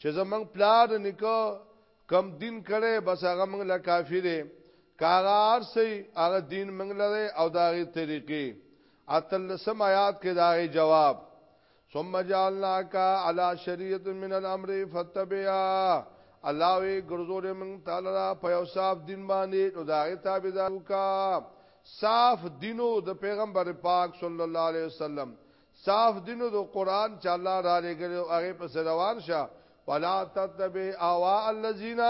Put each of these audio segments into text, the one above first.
چې زمنګ پلار نکو کم دین کړي بس هغه موږ له کافی دی کاغار سي هغه دین موږ لره او داغه طریقې اتل سم آیات کې داغه جواب ثم جعلناک علی شریعت من الامر فتبعا الله وی ګرځولې موږ تعالی را په یو صاف دین باندې او داغه تابعدار وکا صاف دینو د پیغمبر پاک صلی الله علیه وسلم صاف دین او د قران چې الله را لګل او هغه په روان شه ولا تتبع اوا الذين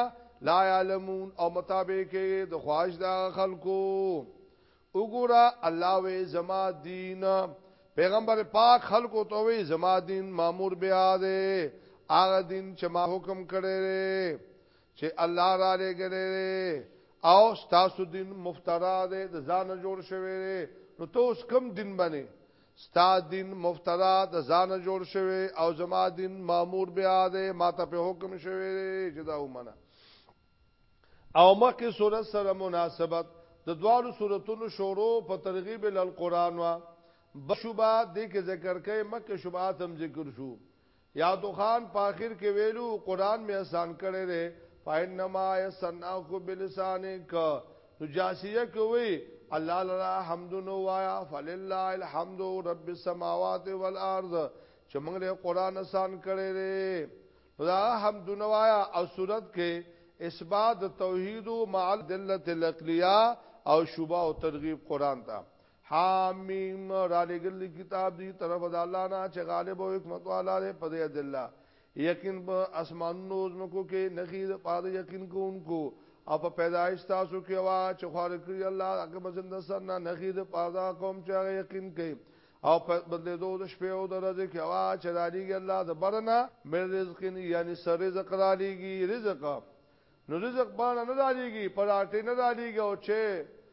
لا يعلمون او مطابق کې د خواش د خلکو وګوره الله وې زما دین پیغمبر پاک خلکو ته وې زما دین مامور بیا ده هغه دین چې ما حکم کړی چې الله را لګل او ستاسو دین مفترا ده د ځان جوړ شوی نو تاسو کوم دین باندې ستا دین مفترا د ځان جوړ شوی او زما دین مامور بیا دی ما ته په حکم شوی چې دا ومنه او مخکې صورت سره مناسبت د دوالو صورتونو شروع په ترغیب ال قران وا بشوبه د کې ذکر کې مکه شوبات هم ذکر شو یادو خان په اخر کې ویلو قران می آسان کړی دی فینما یسناخ بلسانک نو جاسیه کوي الله لرا حمد نو وایا فلله الحمد رب السماوات والارض چې موږ له قران آسان کړی دی دا حمد نو وایا او صورت کې اثبات توحید مع الدلت العقلیه او شوبه او ترغیب قران ته حامیم را لګل کتاب دی طرف د الله نه چې غالب او حکمت والا دی په دې د الله یقین په اسمانونو زمکو کې نخي د پاره یقین کوونکو او په پیدایش تاسو کې وا چې خور کړی الله هغه مزند سر نه نخي د پاره کوم چې یقین کوي او په بدلې دوه د شپې او د ورځې کې وا چې را لګي الله د برنا مې رزق یعنی سر رزق را لګي رزق نو رزق باندې نه را لګي پراټې نه را لګي او چې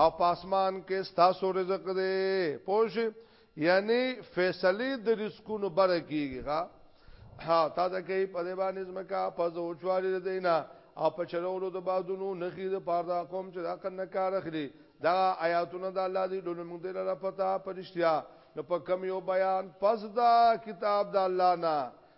او پاسمان کې ستاسو رزق دی پوش یعنی فیصله د رزقونو بره کیږي ها ها تا د کې په دې باندې زمکا په زوچوالي دینا او په چرولو د بادونو نخي د پاردا قوم چې دا کنه کار اخلي دا آیاتونه د الله دی ډول موږ دې لپاره پتا پرشتیا نو په کم یو بیان پس دا کتاب د الله نه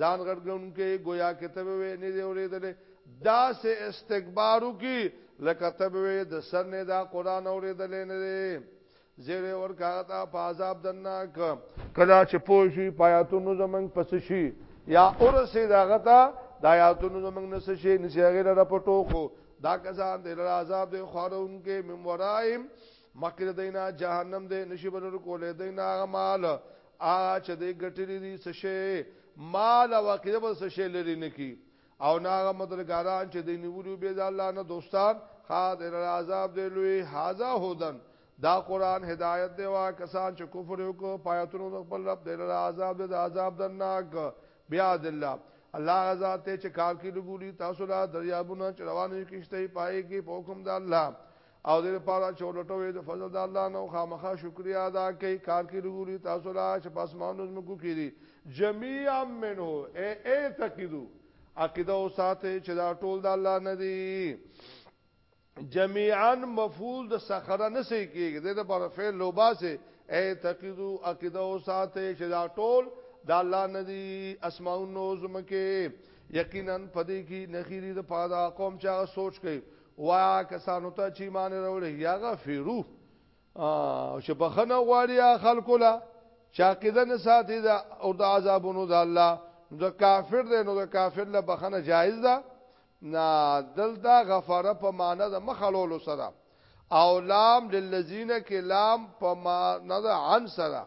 ځان غټ ګڼونکی ګویا کې ته به وې نه دی اورېدلې داسې استکبار وکي لکه ته به وې د سر نه دا قران اورېدلې نه دی زیره ورکا تا په عذاب دناک کلا چې پوه شي پایاتونو زمنګ پس شي یا اورسه داغه تا د آیاتونو زمنګ نس شي نشغه لره پټو خو دا کسان د عذاب د خورون کې مم ورایم مکر دینا جهنم دې نشي بلر کولې دینا مال هغه چې دې ګټلې دي څه شي مال او عقیده به څه شي لري نه کی او ناغه مدرګاران چې دې نیولو به د الله نه دوستان خاطر عذاب دی لوی هاذا هودن دا قران هدایت دی وا کسان چې کفر وکړو پایتونو د خپل رب دی له عذاب د عذاب درناک بیا د الله الله غزا ته چې کار کې لګولي تاسو لا دریابونه چې روانې کیشته پای کې په حکم د الله او دې لپاره چې ولټوي د فضل د الله نو خامخا شکریا ادا کوي کار کې لګوري تاسو لا چې پاسمانو زمکو کې دي جميعا منه اي اي تقیدو عقیده او ساته چې دا ټول د الله نه دي جميعا مفعول د سخره نه سي کېږي د لپاره فعل لوباسه اي تقیدو عقیده او ساته چې دا ټول د الله نه دي اسمانو زمکه یقینا پدې کې نخيري د پاده قوم چې سوچ کوي وایا کسانو ته چې ایمان وروړي یا غفیرو او چې بخنه غواړي خلکو لا چې عقیده نه ساتي دا او د عذابونو د الله د کافر دی نو د کافر له بخنه جایز ده نه دلته غفاره په معنا د مخلولو سره او لام للذین کې لام په معنا د عن سره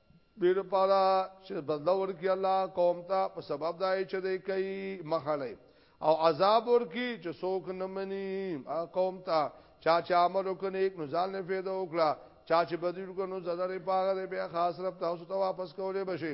دې لپاره چې بدلا ورکړي الله قوم ته په سبب دای چې دې کوي مخړې او عذاب ورکړي چې څوک نه مني قوم ته چا چې عمل وکړي نو ځان نه فایده وکړه چا چې بدیل کو نو زړه لري پاغه به خاص رب تاسو ته واپس کولې بشي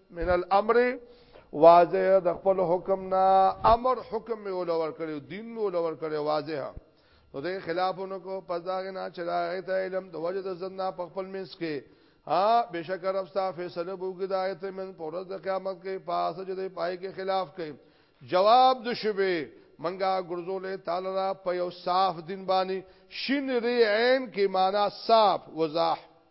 من الامر واضح د خپل حکم نه امر حکم می ولور کړو دین می ولور کړو واضح نو د خلافونو کو پس دا نه چې دا ایت علم د وجد زنده په خپل منس کې ها بشک رب ستا فیصله بوګی دا ایت من پرز د قیامت کې پاس چې د پای کې خلاف کې جواب د شبه منګه ګرځولې تعالی را په یو صاف دین باندې شین ری عین کې معنا صاف وضاح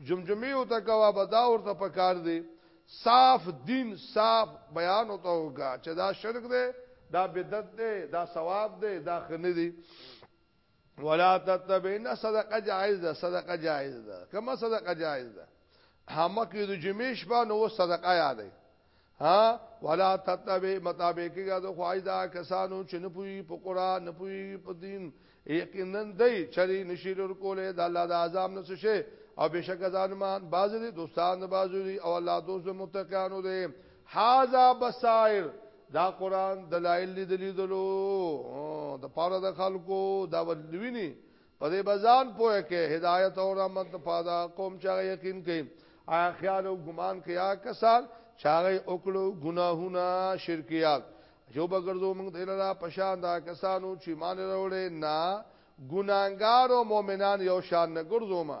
جمجمه او ته کوا بدا ورته پکار دی صاف دین صاف بیان او ته وکا چې دا شرک دی دا بدعت دی دا ثواب دی دا خنه دی ولا تتبعن صدقه جائز ده صدقه جائز ده کما صدقه جائز ده همکه د جمیش با نو صدقه یادې ها ولا تتبع مطابقګه د خوای دا کسانو چې نه پوي په قران نه پوي په دین یقینا دی چری نشیر کوله د الله د عذاب نه څه او بشک ځانمان باز دي دوستان باز دي او الله دوست متقینو دي هاذا بصائر دا قران دلایل دي دلیدلو د پاره د خلکو دا ولویني په دې بزان پوهه کې هدایت او رحمت پادا قوم چې یقین کوي آیا خیال او ګمان کوي آیا کسان چې هغه وکړو ګناهونه شرکیات جو بغرزو موږ دې لرا پشان دا کسانو چې مان وروړي نه ګناګار او مؤمنان یو شان نه ګرځو ما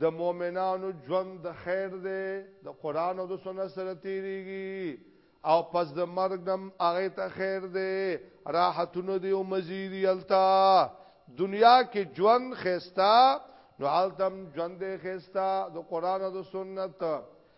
د مؤمنانو ژوند د خیر دی د قران او د سنت سره تیریږي او پس د مرګ نم هغه ته خیر دی راحتونه دی او مزیدی التا دنیا کې ژوند خستا نو حالتم ژوند خستا د قران او د سنت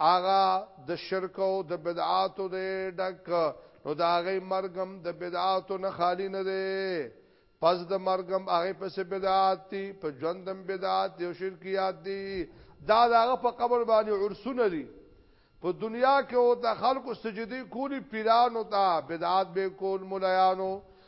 هغه د شرک او د بدعاتو دی ډک نو دا هغه مرګم د بدعاتو نه خالی نه دی پس د مرګم هغه پس بدعات دي په ژوندم بدعات دي او شرکيات دي دا دغه په قبر باندې عرسونه دي په دنیا کې او د خلکو سجدي کولی پیرانو ته بدعات به کول مولایانو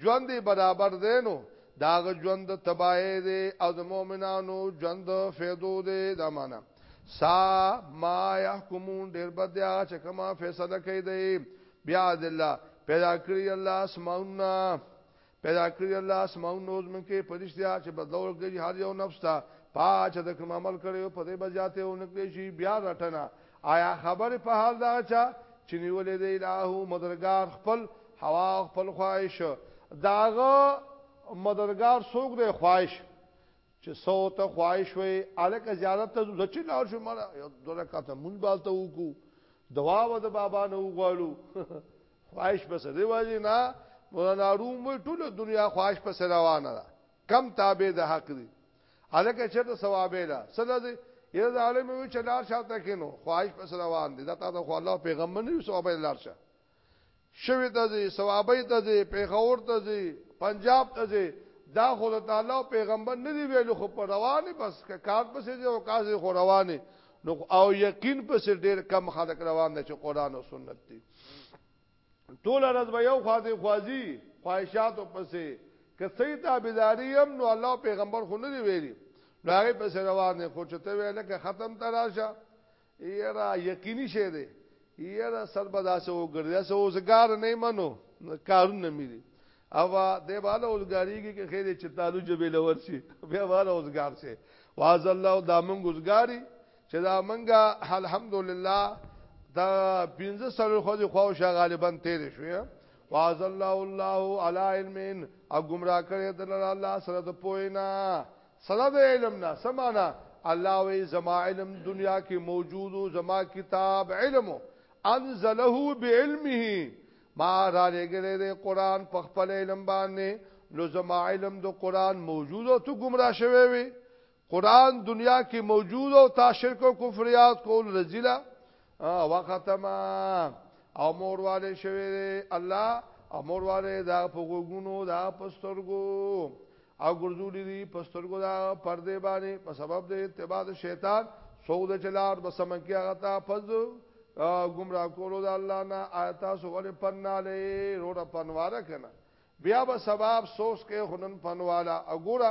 ژوند یې برابر دی نو د هغه ژوند د تباهۍ دی او د مؤمنانو ژوند د فیدو دی دا معنا سا ما يحكمون ډېر بد دی هغه چې کومه فیصله کوي دی بیا د الله پیدا کړی الله اسماونه پیدا کړی الله اسماونه اوس من کې پرشتیا چې بدلول کوي هر یو نفس ته پاچ د کوم عمل کړو په دې بجاته او نکړي شي بیا رټنه آیا خبر په حال دا چا چې نیولې دی الهو مدرګار خپل هوا خپل خواهش داغه مدرګار څوک دی خواهش چې سو ته خواهش وي الک زیارت ته د چې لار شو مړه یو دوه کاته مونږ بالته وکړو دوا و د بابا نه وغواړو خواهش بس دی واجی نه مولانا روم ټول دنیا خواهش په روانه ده کم تابع د حق دی الکه چرته ثوابه ده صدا دې یره د عالم وی چلار شاته کینو خواهش پس روان دي دا تا ته خو الله پیغمبر نه ثوابه لار شه شوی ته دې ثوابه ته دې پیغور ته دې پنجاب ته دې دا خو تعالی او پیغمبر نه دی ویلو خو پر روانه بس کار پسې دی او کار خو روانه نو او یقین پسې ډیر کم خلک روان دي چې قران او سنت دي ټول ورځ به یو خواځي خوازي خواهشاتو پسې که صحیح تابعداري هم نو الله پیغمبر خو نه دی ویلي نو هغه پسې روان دي خو چته ویل که ختم تراشه یرا یقیني شه دی یرا سر به داسې وګرځي سو وزګار نه منو کارونه مې دي او د بالا وزګاریږي کې خیر چې تعالو جبې لور شي بیا بالا وزګار شي واز الله دامن وزګاری چې دا منګه الحمدلله دا پنځه سره خو دي خو شا غالبا تیر شوې واز الله الله علی علم او گمراه کړي د الله سره د پوینا سره د علم نه سمانا الله وی زما علم دنیا کې موجود او زما کتاب علم انزله بعلمه ما را لګره د قران په خپل علم باندې نو زما علم د قران موجود او ته گمراه شوی وي قرآن دنیا کې موجود او تا شرک او کفر یاد کول رزیلا وختما او مور والے شوی الله او مور والے دا په غوګونو دا پسترګو او ګرځولې دي پسترګو دا پردې باندې په سبب د اتباع شیطان سود چلار بسمن کې هغه تا فز گمراه کولو د الله نه آیات سو ولې پناله روړه پنواره کنه بیا به سبب سوس کې هنن پنواله وګوره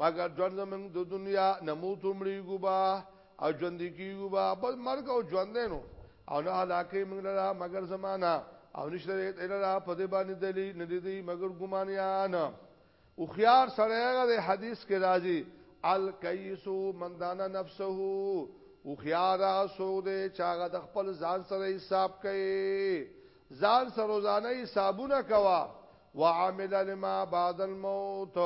مګر ژوند زموږ د دنیا نه موتو مړیږو به او ژوندې کیږو به بس مرګ او ژوند نو او نه هلاکې موږ لره مګر زمانہ او نشته دې لره په دې باندې دلی نه دې مګر ګمانیان او خيار سره د حدیث کې راځي الکیسو من دانا نفسه او خيار سو دې چاغه د خپل ځان سره حساب کوي ځان سره روزانه حسابونه کوه. وعمل لما بعد الموت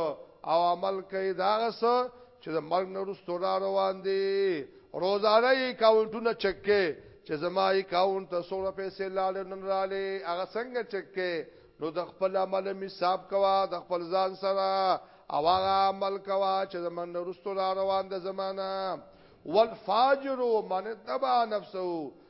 او عمل کوي دا هغه څه چې د مرګ نه وروسته را روان دي. روزانه یې اکاونټونه چک کړئ چې زما اکاونټ ته څومره پیسې لاړې او نن راغلې هغه څنګه چک کړئ نو د خپل عمل هم حساب کوه د خپل ځان سره او هغه عمل کوه چې د مرګ نه وروسته را روان ده زمانه والفاجر من اتبع نفسه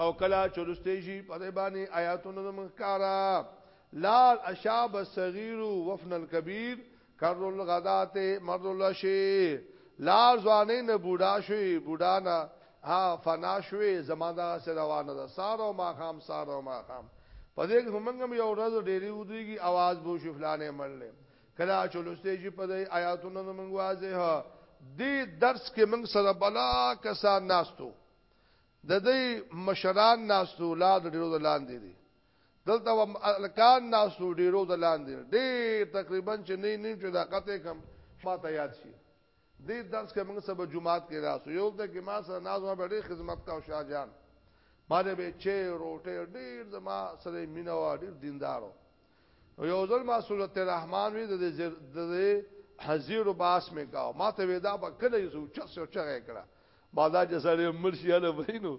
او کلا چلوسته شي په دې باندې آیاتونو د مخکارا لال اشاب الصغير وفن الكبير کر الغدات مر الشي لال ځواني نه بوډا شوي بوډا نه ها فنا شوي زماده سره روانه ده سارو ما خام سارو ما خام په دې کې همنګم یو ورځ ډېری ودرېږي आवाज بو شي فلانه مړلې کلا چلوسته شي په دې آیاتونو د منغوازه دې درس کې موږ سره بلا کسان ناستو د دې مشران ناسو لا د ډیرو د لاندې دي دلته الکان ناسو ډیرو د لاندې ډیر تقریبا چې نه نیم چې دا قطه کم ما ته یاد شي دې درس کې موږ سبا جمعات کې راسو یو ته کې ما سره ناز ما ډېر خدمت کا او شاه جان باندې به چې روټه ډېر زما سره مینا و ډېر دیندارو او یو ځل ما صورت الرحمن وی د د حزیر و باس می کاو ما ته ودا په کله یو چا سو چغه کړه بادا جسره مرشي اله وینو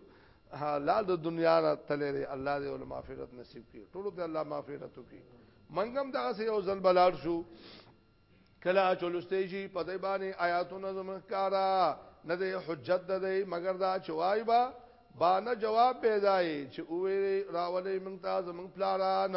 لال د دنیا را تلری الله دې ول مغفرت نصیب کړي ټول ته الله مغفرت وکړي منګم دغه سه یو ځل بلار شو کلا چلوسته شي په دې باندې آیاتونه زمکارا نه د حجت ده مگر دا چوای با باندې جواب پیدای چې اوې راولې مونږ ته زمونږ پلاران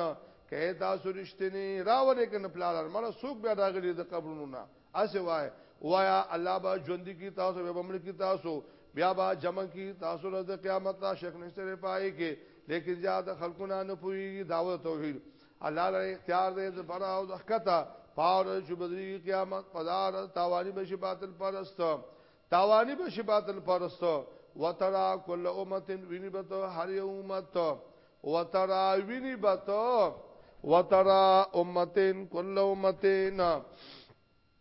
کهه تاسو رښتینی راولې کنه پلاران مړه سوق بیا راغلي د قبرونو نه اسه وای وایا الله با ژوند کی تاسو به بمړ کی تاسو بیا با جمع کی تاسو ورځ قیامت لا شک نشته پای کې لیکن زیاد خلقونه نه پوي دعوت توحید الله لري اختیار دی د بر او د خطا پاور شو بدري قیامت پدار تاوانی بشي باطل پرست تاوانی بشي باطل پرست وترا کل امه ویني بته هر یو امت وترا ویني بته وترا امه کل امه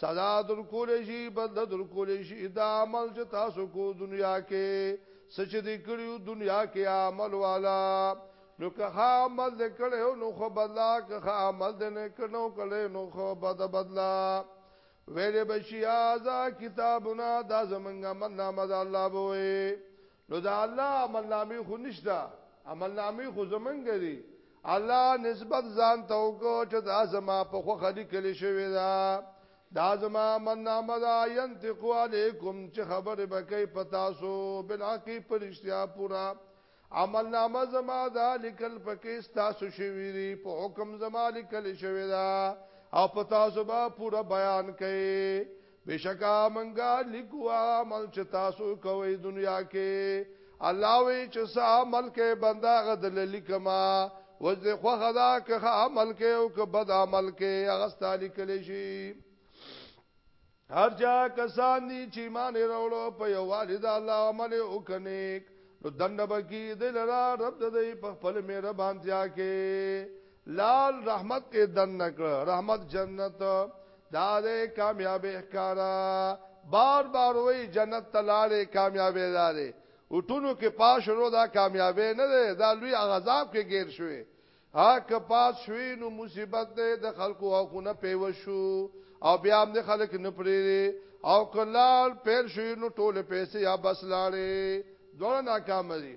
سزا درکولې شي بدله درکولې شي دا عمل چې تاسو کو دنیا کې سچ دې کړیو دنیا کې عمل والا نو که ها عمل دې کړو نو خو بدلا که ها عمل دې نه کړو کله نو خو بد بدلا ویلې بشیا ذا کتابنا دا زمنګ من نامه الله بوې نو دا الله عمل نامې خو نشته عمل نامې خو زمنګ دي الله نسبت ځان ته وکړو چې دا زما په خو خلی کلی شوی دا دا زما من نامه دا ينتقو علیکم چې خبر بکې پتاسو بلعقی پرشتیا پورا عمل نامه زما دا لیکل پکې ستاسو شوی دی په حکم زما لیکل شوی دا او پتاسو با پورا بیان کړي بشکا منګا لیکو عمل چې تاسو کوي دنیا کې الله وی چې سا عمل کې بندا غدل لیکما وځه خو خدا که عمل کې او که بد عمل کې هغه ستالي کلی شي هر چا کسان دي چې مان وروړو په یو والد الله عمل وکنیک نو دنه بکی دلرا رب د دې په خپل مهربانتیا کې لال رحمت کې دن نکړ رحمت جنت دا دې کامیاب احکارا بار بار وای جنت تلاله کامیابې دارې وټونو کې پاس شروع دا کامیابې نه ده دا لوی عذاب کې گیر شوې ها که پاس شوې نو مصیبت ده د خلکو او خونه پیو شو او بیا هم د خلک نه پرې او کلال پیر شوې نو ټوله پیسې یا بس لاړې دوه ناکام دي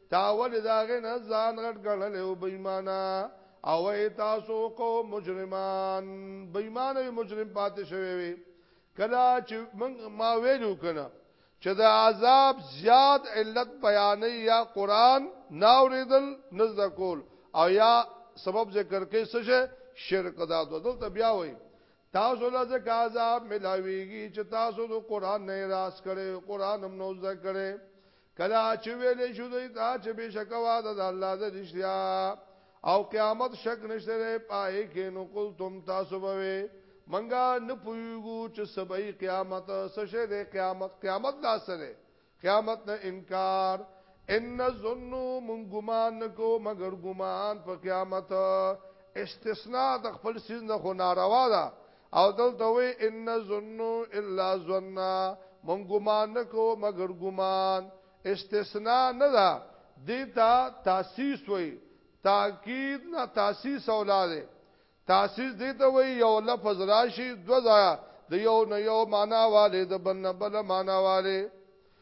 تا ولې د هغې نه ځان غټ ګڼلی او بې ایمانه او ای تاسو قوم مجرمان بېمانه مجرم پاتې شوی وي کله چې ما ویلو کنه چې د عذاب زیات علت بیانې یا قران ناوریدل نزد کول او یا سبب ذکر کې څه شي شرک دا دلته بیا وایي تاسو له ځکه عذاب ملاويږي چې تاسو د قران نه راس کړي قران هم نو ذکر کړي کله چې ویلې شو دوی ته چې بشکا وعده د الله د رښتیا او قیامت شک نشته لري پای کې نو قل تم تاسو به منګه نه پویګو چې سبای قیامت سشه د قیامت قیامت لا سره قیامت نه انکار ان ظنو من ګمان نکو مگر ګمان په قیامت استثناء د خپل سیز نه خو ناروا ده او دلته وی ان ظنو الا ظننا مونږ ګمان نکو مگر ګمان استثناء نه ده دیتا تاسیس وی تاکید نه تاسیس اولاده تاسیس دیتا وی یو لفظ راشي دو ځای د یو نه یو معنا والے د بل نه بل معنا والے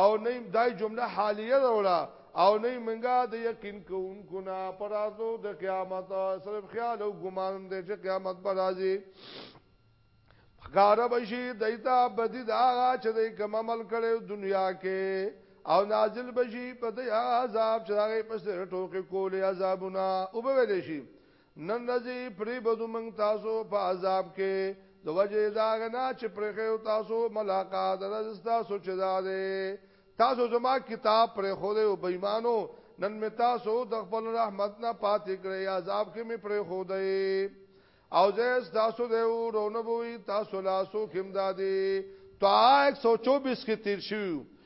او نه دای جمله حالیه وروړه او نه منګه د یقین کوونکو نه پرازو د قیامت صرف خیال او ګمان دې چې قیامت پر راځي غاره بشي دایتا بدی دا چې دې کوم عمل کړو دنیا کې او نازل بشي په دې عذاب چې هغه پس ټوکې کولې عذابونه او به ویل شي نن ورځې پرې بدو موږ تاسو په عذاب کې د وجه دا غنا چې پرې خو تاسو ملاقات رزستا سوچ دارې تاسو زما کتاب پرې خو دې او بېمانو نن می تاسو د خپل رحمت نه پاتې کړې عذاب کې می پرې خو دې او زه تاسو دې ورونه بوي تاسو لاسو خمدادي تو 124 کې تیر شو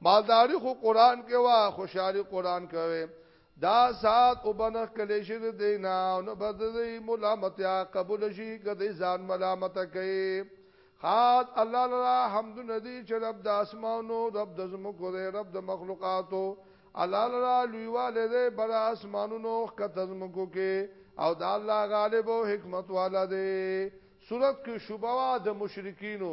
مالداری خو قران کې وا خوشحالي قران کوي دا سات او بنخ کلی شي د دینا او نه بددي ملامتیا قبول شي کدي ځان ملامت کوي خاص الله لرا حمد ندی چې رب د اسمانو رب د زمکو دی رب د مخلوقاتو الله لرا لویواله دی بر اسمانونو کته زمکو کې او د الله غالب او حکمت والا دی صورت کې شوبوا د مشرکینو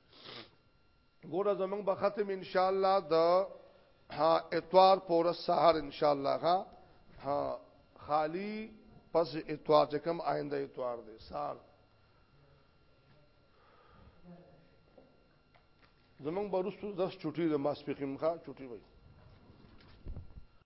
ګوره زمنګ به ختم ان شاء الله د ها اتوار پور سحر ان شاء الله ها ها خالی پس اتوار چې کوم آینده اتوار دی سحر زمنګ به رسو 10 چټي د ماسپخیم ښا چټي وای